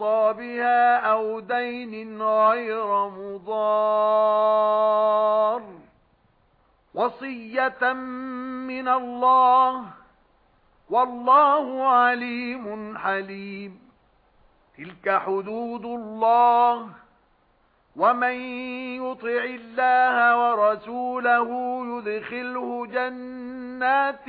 يُوصَى بِهَا أَوْ دَيْنٍ غَيْرَ مُضَارٍّ. وَصِيَّةً مِنَ اللَّهِ وَاللَّهُ عَلِيمٌ حَلِيمٌ. تِلْكَ حُدُودُ اللَّهِ وَمَن يُطِعِ اللَّهَ وَرَسُولَهُ يُدْخِلْهُ جَنَّاتٍ